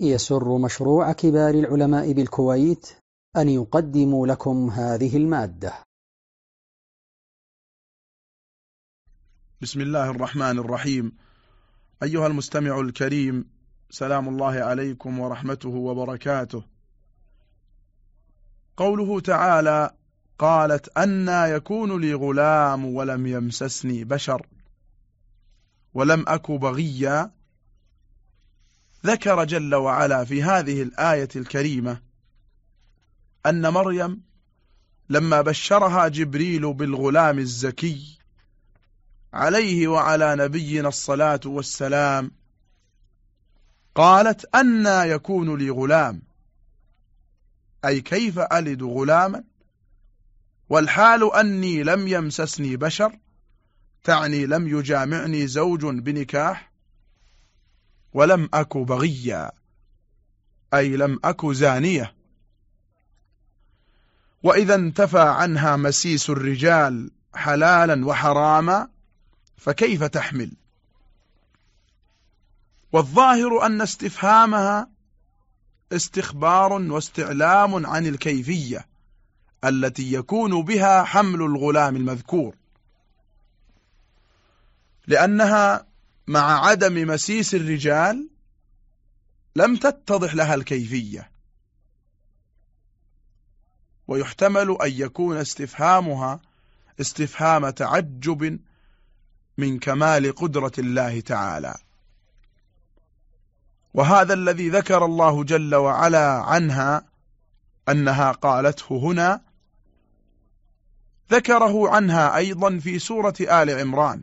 يسر مشروع كبار العلماء بالكويت أن يقدم لكم هذه المادة. بسم الله الرحمن الرحيم. أيها المستمع الكريم سلام الله عليكم ورحمته وبركاته. قوله تعالى قالت أنا يكون لي غلام ولم يمسسني بشر ولم أك بغيا ذكر جل وعلا في هذه الآية الكريمة أن مريم لما بشرها جبريل بالغلام الزكي عليه وعلى نبينا الصلاة والسلام قالت أنا يكون لي غلام؟ أي كيف ألد غلاما؟ والحال أني لم يمسسني بشر تعني لم يجامعني زوج بنكاح ولم أك بغيا أي لم أك زانية. وإذا انتفى عنها مسيس الرجال حلالا وحراما فكيف تحمل؟ والظاهر أن استفهامها استخبار واستعلام عن الكيفية التي يكون بها حمل الغلام المذكور. لأنها مع عدم مسيس الرجال لم تتضح لها الكيفية. ويحتمل أن يكون استفهامها استفهام تعجب من كمال قدرة الله تعالى. وهذا الذي ذكر الله جل وعلا عنها أنها قالته هنا ذكره عنها أيضا في سورة آل عمران.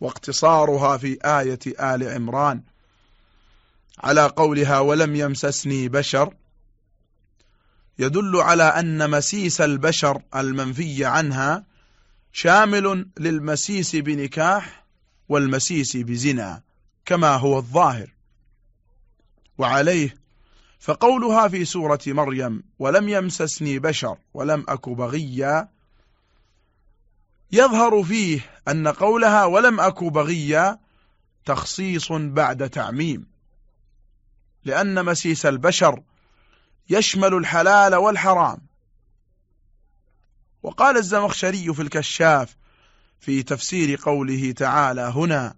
واقتصارها في آية آل عمران. على قولها ولم يمسسني بشر. يدل على أن مسيس البشر المنفي عنها شامل للمسيس بنكاح والمسيس بزنا كما هو الظاهر. وعليه فقولها في سورة مريم ولم يمسسني بشر ولم أك بغيا يظهر فيه أن قولها ولم أك بغيا تخصيص بعد تعميم لأن مسيس البشر يشمل الحلال والحرام. وقال الزمخشري في الكشاف في تفسير قوله تعالى هنا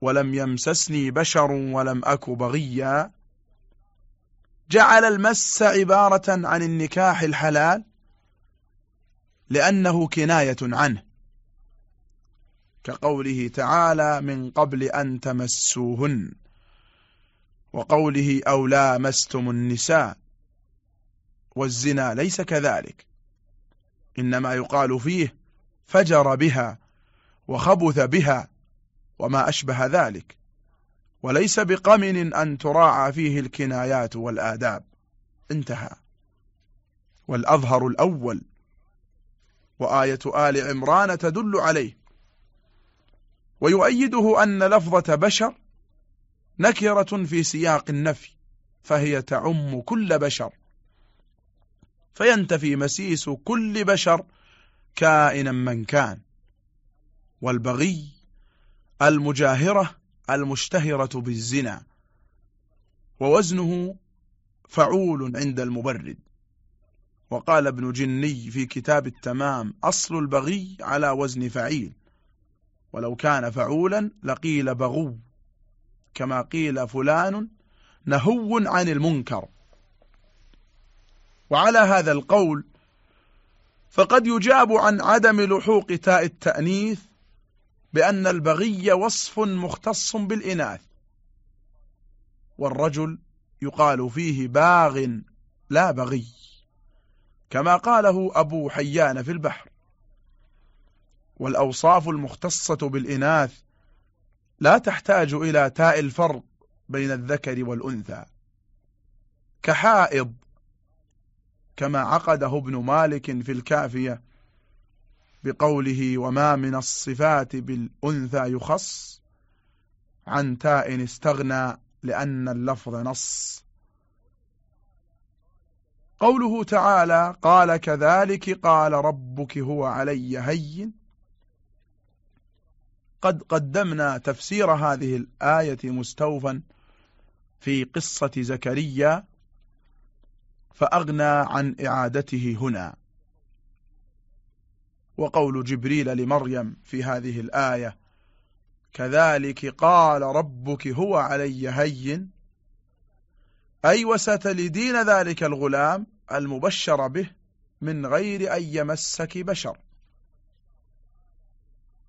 ولم يمسسني بشر ولم أك بغيا جعل المس عبارة عن النكاح الحلال لأنه كناية عنه. كقوله تعالى من قبل أن تمسوهن وقوله أو لامستم النساء والزنا ليس كذلك. إنما يقال فيه فجر بها وخبث بها وما أشبه ذلك. وليس بقمن أن تراعى فيه الكنايات والآداب. انتهى. والأظهر الأول وآية آل عمران تدل عليه. ويؤيده أن لفظة بشر نكرة في سياق النفي فهي تعم كل بشر. فينتفي مسيس كل بشر كائنا من كان. والبغي المجاهرة المشتهرة بالزنا. ووزنه فعول عند المبرد. وقال ابن جني في كتاب التمام أصل البغي على وزن فعيل. ولو كان فعولا لقيل بغو كما قيل فلان نهو عن المنكر. وعلى هذا القول فقد يجاب عن عدم لحوق تاء التأنيث بأن البغي وصف مختص بالإناث. والرجل يقال فيه باغ لا بغي. كما قاله أبو حيان في البحر. والأوصاف المختصة بالإناث لا تحتاج إلى تاء الفرق بين الذكر والأنثى. كحائض كما عقده ابن مالك في الكافية بقوله وما من الصفات بالأنثى يخص عن تاء استغنى لأن اللفظ نص قوله تعالى قال كذلك قال ربك هو علي هين. قد قدمنا تفسير هذه الآية مستوفا في قصة زكريا فأغنى عن إعادته هنا. وقول جبريل لمريم في هذه الآية كذلك قال ربك هو علي هين. أي وستلدين ذلك الغلام المبشر به من غير أن يمسك بشر.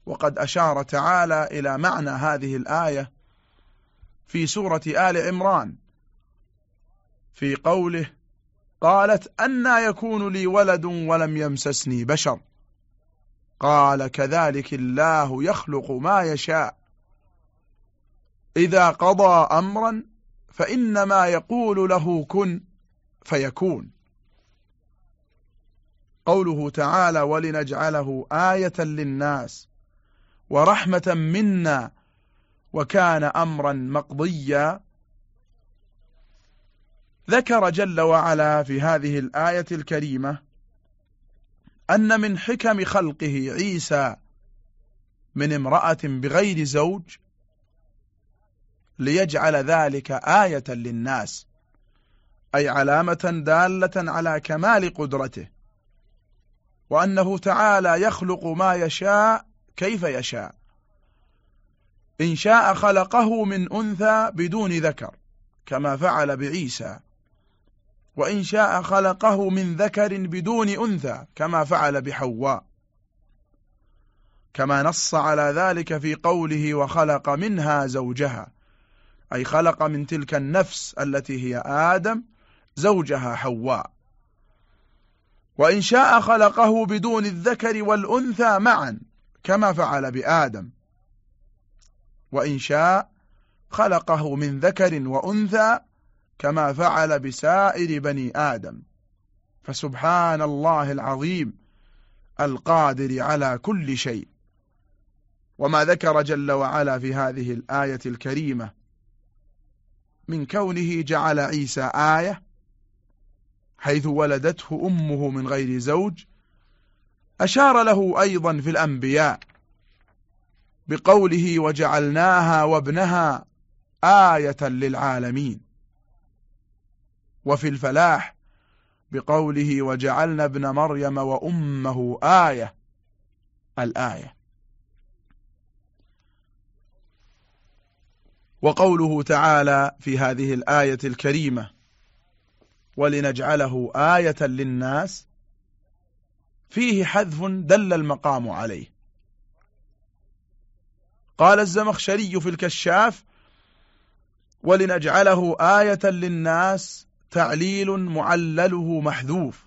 وقد أشار تعالى إلى معنى هذه الآية في سورة آل عمران في قوله قالت أنا يكون لي ولد ولم يمسسني بشر. قال كذلك الله يخلق ما يشاء. إذا قضى أمرا فإنما يقول له كن فيكون. قوله تعالى ولنجعله آية للناس ورحمة منا وكان أمرا مقضيا. ذكر جل وعلا في هذه الآية الكريمة أن من حكم خلقه عيسى من امرأة بغير زوج ليجعل ذلك آية للناس أي علامة دالة على كمال قدرته وأنه تعالى يخلق ما يشاء كيف يشاء. إن شاء خلقه من أنثى بدون ذكر كما فعل بعيسى. وإن شاء خلقه من ذكر بدون أنثى كما فعل بحواء. كما نص على ذلك في قوله وخلق منها زوجها. أي خلق من تلك النفس التي هي آدم زوجها حواء. وإن شاء خلقه بدون الذكر والأنثى معا كما فعل بآدم. وإن شاء خلقه من ذكر وأنثى كما فعل بسائر بني آدم. فسبحان الله العظيم القادر على كل شيء. وما ذكر جل وعلا في هذه الآية الكريمة من كونه جعل عيسى آية حيث ولدته أمه من غير زوج أشار له أيضا في الأنبياء بقوله وجعلناها وابنها آية للعالمين وفي الفلاح بقوله وجعلنا ابن مريم وأمه آية الآية وقوله تعالى في هذه الآية الكريمة ولنجعله آية للناس فيه حذف دل المقام عليه. قال الزمخشري في الكشاف ولنجعله آية للناس تعليل معلله محذوف.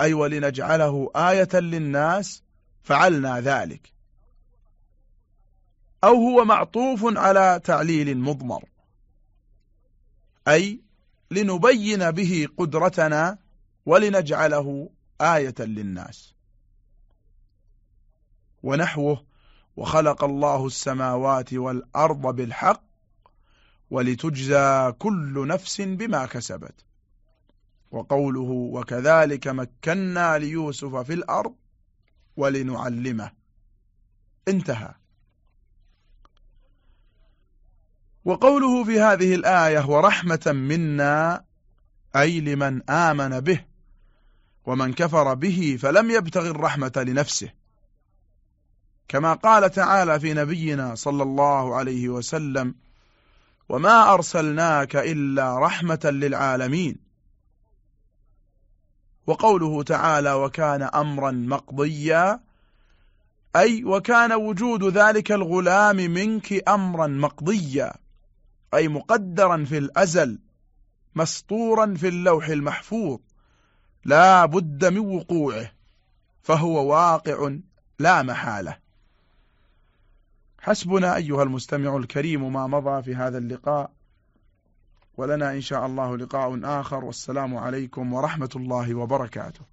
أي ولنجعله آية للناس فعلنا ذلك. أو هو معطوف على تعليل مضمر. أي لنبين به قدرتنا ولنجعله آية للناس. ونحوه وخلق الله السماوات والأرض بالحق ولتجزى كل نفس بما كسبت. وقوله وكذلك مكنا ليوسف في الأرض ولنعلمه. انتهى. وقوله في هذه الآية ورحمة منا أي لمن آمن به ومن كفر به فلم يبتغ الرحمة لنفسه. كما قال تعالى في نبينا صلى الله عليه وسلم وما أرسلناك إلا رحمة للعالمين. وقوله تعالى وكان أمرا مقضيا أي وكان وجود ذلك الغلام منك أمرا مقضيا. أي مقدرا في الأزل مسطورا في اللوح المحفوظ لا بد من وقوعه فهو واقع لا محالة. حسبنا أيها المستمع الكريم ما مضى في هذا اللقاء. ولنا إن شاء الله لقاء آخر والسلام عليكم ورحمة الله وبركاته.